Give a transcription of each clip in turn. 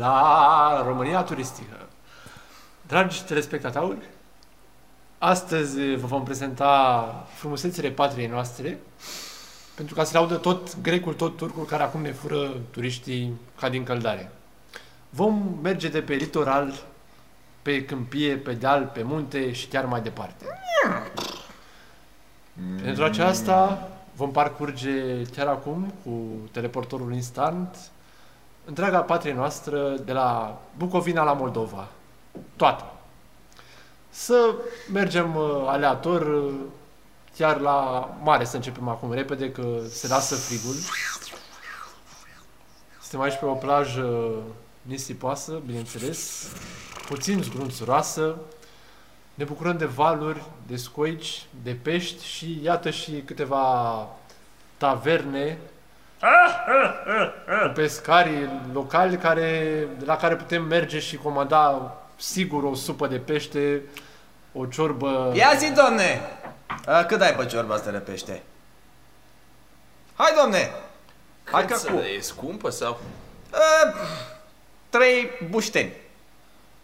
la România Turistică. Dragi telespectatori, astăzi vă vom prezenta frumusețile patriei noastre, pentru ca să le audă tot grecul, tot turcul, care acum ne fură turiștii ca din căldare. Vom merge de pe litoral, pe câmpie, pe deal, pe munte și chiar mai departe. Pentru aceasta vom parcurge chiar acum cu teleportorul instant întreaga patrie noastră de la Bucovina la Moldova. Toată. Să mergem uh, aleator uh, chiar la mare să începem acum repede că se lasă frigul. Suntem aici pe o plajă nisipoasă, bineînțeles, puțin zgrunțuroasă. Ne bucurăm de valuri, de scoici, de pești și iată și câteva taverne cu pescari locali care, la care putem merge și comanda sigur o supă de pește, o ciorbă... Ia zi, domne! A, cât ai pe ciorba asta de pește? Hai, domne! Hai Cât că să cu... e scumpă sau? A, trei bușteni.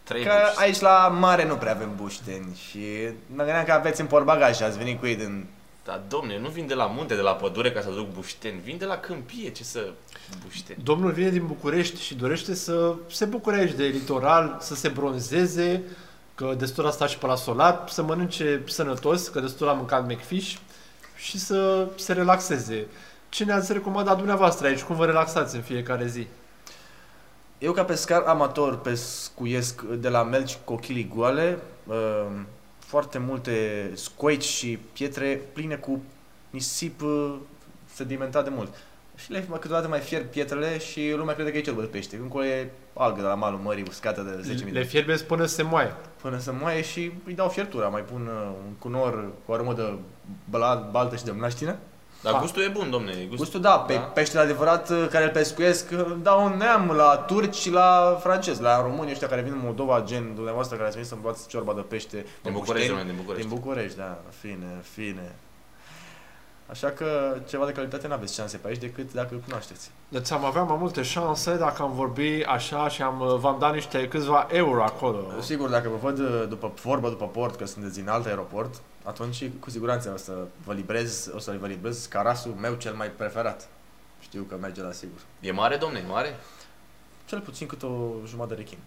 Trei Că buși. aici la mare nu prea avem bușteni și mă gândeam că aveți în portbagaj și ați venit cu ei din... Dar, domne, nu vin de la munte, de la pădure ca să duc bușteni. Vin de la câmpie, ce să bușteni. Domnul vine din București și dorește să se bucure aici de litoral, să se bronzeze, că destul a stat și pe la solat, să mănânce sănătos, că destul a mâncat McFish și să se relaxeze. Ce ne-ați recomandat dumneavoastră aici? Cum vă relaxați în fiecare zi? Eu ca pescar amator pescuiesc de la melci cochilii goale, uh, foarte multe scoici și pietre pline cu nisip uh, sedimentat de mult. Și le câteodată mai fierb pietrele și lumea crede că e ciorbă de pește. Încolo e algă de la malul mării uscată de 10.000 Le de fierbeți până se moaie. până să moaie și îi dau fiertura. Mai pun uh, un cunor cu aromă de băla, baltă și de mlaștină. Dar Ah. gustul e bun, domne. Gustul... Gustul, da, pe Da. peștele adevărat uh, care îl pescuiesc, uh, dau un neam la turci și la francezi, la români ăștia care vin în Moldova, gen dumneavoastră care ați venit să-mi luați ciorba de pește Din pe București, Bușteni. domne, din București. Din București, da, fine, fine. Așa că ceva de calitate n-aveți șanse pe aici decât dacă îl cunoașteți. Deci am avea mai multe șanse dacă am vorbi așa și am, v-am dat niște câțiva euro acolo. Sigur, dacă vă văd uh, după vorbă, după port, că sunteți din alt aeroport, atunci cu siguranță o să vă librez, o să vă librez carasul meu cel mai preferat. Știu că merge la sigur. E mare, domne, e mare? Cel puțin cât o jumătate de rechin.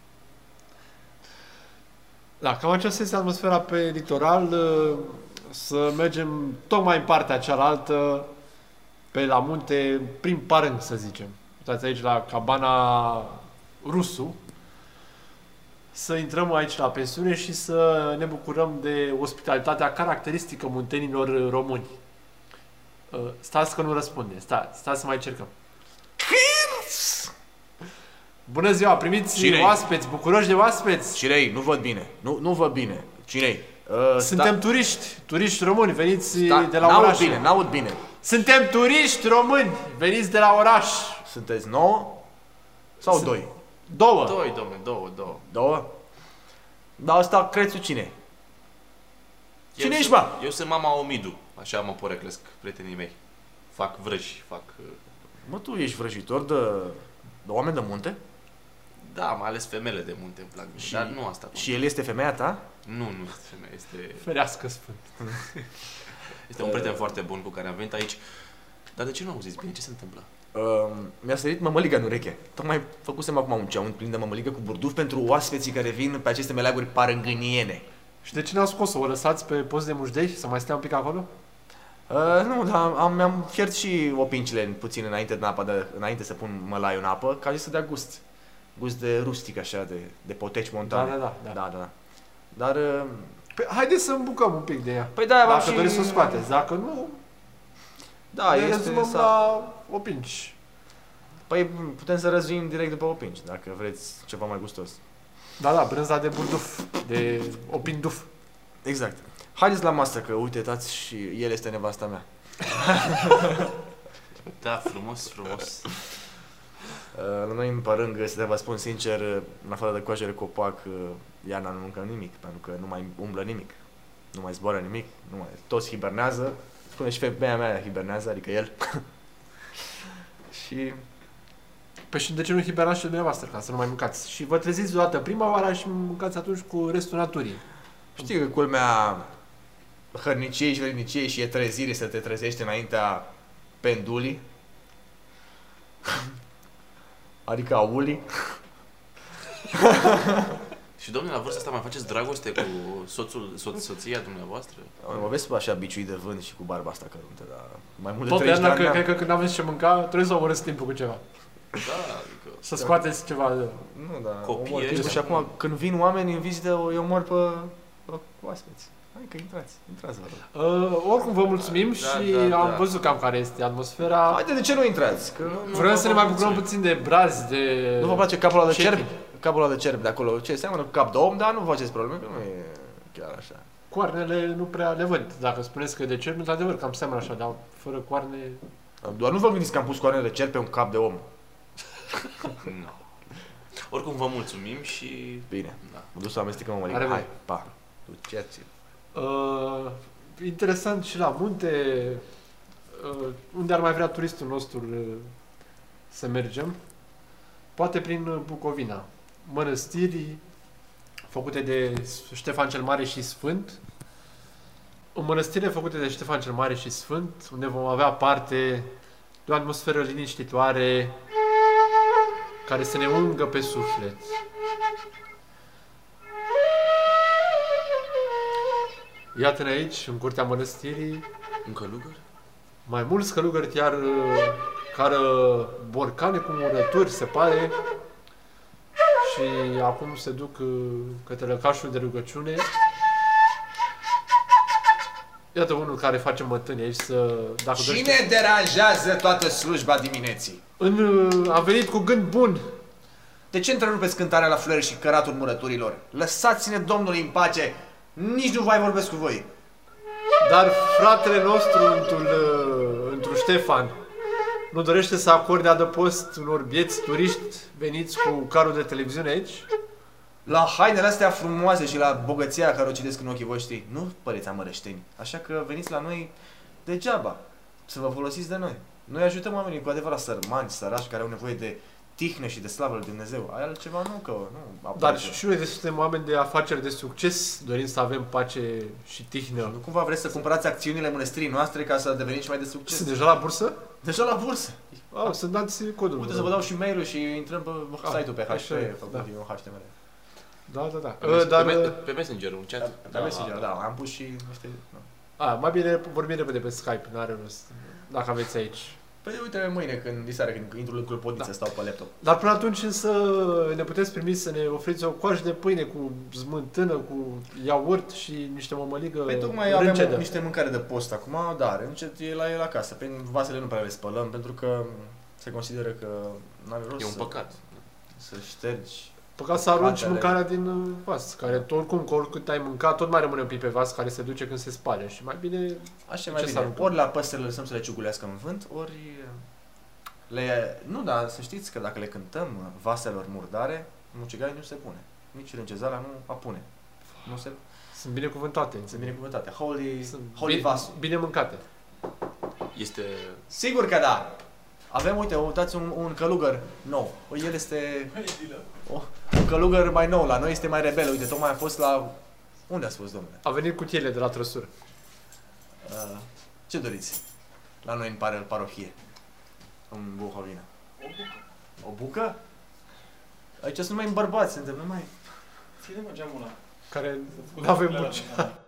Da, cam aceasta este atmosfera pe litoral. uh, Să mergem tocmai în partea cealaltă, pe la munte, prin parâng, să zicem. Uitați aici la cabana Rusu. Să intrăm aici la pensiune și să ne bucurăm de ospitalitatea caracteristică muntenilor români. Uh, Stați că nu răspunde. Stați, stați să mai încercăm. Bună ziua, primiți Cine-i? oaspeți, bucuroși de oaspeți. Cirei, nu văd bine. Nu, nu văd bine. Cine-i? Uh, Suntem turiști, turiști români, veniți sta, de la n-aud oraș. bine, n-aud bine. Suntem turiști români, veniți de la oraș. Sunteți nouă sau Sunt- doi? Două. Doi, domne, două, două. Două? Dar asta crețu cine? Cine Eu ești, sunt- bă? Eu sunt mama Omidu, așa mă poreclesc prietenii mei. Fac vrăji, fac... uh, Mă, tu ești vrăjitor de, de oameni de munte? Da, mai ales femeile de munte îmi plac mie, Și- dar nu asta. Și el este femeia ta? Nu, nu este femeie, este, Ferească sfânt. este un prieten foarte bun cu care am venit aici. Dar de ce nu auziți bine? Ce se întâmplă? Uh, mi-a sărit mămăliga în ureche. Tocmai făcusem acum un ceaun plin de mămăligă cu burduf pentru oaspeții care vin pe aceste meleaguri parângâniene. Și de ce ne-au scos-o? O lăsați pe post de mușdei să mai stea un pic acolo? Uh, nu, dar am, mi-am fiert și opincile puțin înainte, în apă, de, înainte să pun mălaiul în apă, ca să dea gust. Gust de rustic, așa, de, de poteci montane. Da, da, da, da. da, da. Dar, uh, Păi, haideți să îmbucăm un pic de ea. păi da, v-am Dacă și... doriți să o scoateți, dacă nu, Da, ne este... rezumăm Sa... la opinci. Păi putem să răzuim direct după opinci, dacă vreți ceva mai gustos. Da, da, brânza de burduf, de opinduf. Exact. Haideți la masă, că uite, tați și el este nevasta mea. Da, frumos, frumos. Uh, La noi în părângă, să vă spun sincer, uh, în afară de coajă de copac, uh, Iana nu mâncă nimic, pentru că nu mai umblă nimic. Nu mai zboară nimic, nu mai... toți hibernează. Spune și femeia mea hibernează, adică el. și Păi și de ce nu hibernați și dumneavoastră ca să nu mai mâncați? Și vă treziți deodată prima oară și mâncați atunci cu restul naturii. Știi că culmea hărniciei și vredniciei și e trezire să te trezești înaintea pendulii? Adică a uli? Și domnule, la vârsta asta mai faceți dragoste cu soțul, so- soția dumneavoastră? Mă vezi așa biciuit de vânt și cu barba asta căruntă, dar mai mult de Tot 30 de de ani că, n-am- cred că când aveți ce mânca, trebuie să omorâți timpul cu ceva. Da, adică... Să scoateți ceva. Nu, da, Copii omor timpul ăștia. și acum când vin oameni în vizită, îi omor pe, pe oaspeți. Hai că intrați, intrați vă rog. Uh, oricum vă mulțumim Da, și da, am da. văzut cam care este atmosfera. Haide, de ce nu intrați? Că Nu, Vrem nu, să vă ne mai bucurăm mulțumim. puțin de brazi, de... nu vă place capul ăla de check-in. Cerb? Capul ăla de cerb de acolo, ce seamănă cu cap de om, dar nu vă faceți probleme, că nu e chiar așa. Coarnele nu prea le văd. Dacă spuneți că e de cer, într-adevăr, cam seamănă așa, dar fără coarne... Doar nu vă gândiți că am pus coarnele de cerb pe un cap de om. Nu. Oricum vă mulțumim și... Bine, Da. mă duc să amestecăm mă Are Hai, voie. pa. Duceți Uh, interesant și la munte, uh, unde ar mai vrea turistul nostru uh, să mergem? Poate prin uh, Bucovina. Mănăstiri făcute de Ștefan cel Mare și Sfânt. O mănăstire făcută de Ștefan cel Mare și Sfânt, unde vom avea parte de o atmosferă liniștitoare care să ne ungă pe suflet. Iată-ne aici, în curtea mănăstirii, Un călugăr? mai mulți călugări chiar uh, care borcane cu murături, se pare. Și acum se duc uh, către lăcașul de rugăciune. Iată unul care face mătâni aici să... Dacă dorește- Cine deranjează toată slujba dimineții? În, uh, a venit cu gând bun. De ce întrerupeți cântarea la flori și căratul murăturilor? Lăsați-ne Domnului în pace! Nici nu mai vorbesc cu voi! Dar fratele nostru, într-un, uh, într-un Ștefan, nu dorește să acorde adăpost unor bieți turiști veniți cu carul de televiziune aici? La hainele astea frumoase și la bogăția care o citesc în ochii voștri, nu păreți amărășteni. Așa că veniți la noi degeaba, să vă folosiți de noi. Noi ajutăm oamenii cu adevărat sărmani, sărași, care au nevoie de tihnă și de slavă lui Dumnezeu. Ai altceva nu, că nu. Dar apare. și noi de suntem oameni de afaceri de succes, dorim să avem pace și tihnă. Nu cumva vreți să cumpărați acțiunile mănăstirii noastre ca să deveniți mai de succes? Sunt deja la bursă? Deja la bursă. Oh, să dați codul. Uite să vă dau și mail-ul și intrăm pe Ah, site-ul pe așa e, HP, făcut da. eu HTML. Da, da, da. Pe, Uh, mes- dar, pe, uh, me- pe Messenger, un chat. Da, da, Messenger, da, am pus și niște... Da. a, mai bine vorbim repede pe Skype, n-are rost. Dacă aveți aici. Păi uite mâine când diseară, când intru în clopodiță, Da. stau pe laptop. Dar până atunci însă ne puteți primi să ne oferiți o coajă de pâine cu smântână, cu iaurt și niște mămăligă Păi tocmai avem râncedă. niște mâncare de post acum, dar încet e la el acasă. Pe vasele nu prea le spălăm pentru că se consideră că nu are rost E un să, păcat. să ștergi. Păcat să arunci Fatele. mâncarea din uh, vas, care tot oricum, cu oricât ai mâncat, tot mai rămâne un pic pe vas care se duce când se spală și mai bine Așa Ce mai să bine. aruncăm? Ori la păsările lăsăm să le ciugulească în vânt, ori le... Nu, dar să știți că dacă le cântăm vaselor murdare, mucigai nu se pune. Nici râncezala nu apune. Nu se... sunt binecuvântate. Sunt binecuvântate. Holy, Sunt holy bine, vasul. bine mâncate. Este... Sigur că da! Avem, uite, uitați un, un călugăr nou. O, El este o, un călugăr mai nou, la noi este mai rebel. Uite, tocmai a fost la... Unde ați fost, domnule? A venit cutiile de la trăsură. Uh, ce doriți? La noi în pare, parohie. În Buhovina. O bucă. O bucă? Aici sunt numai bărbați, suntem numai... Ține mă geamul ăla. Care nu avem buci. Da.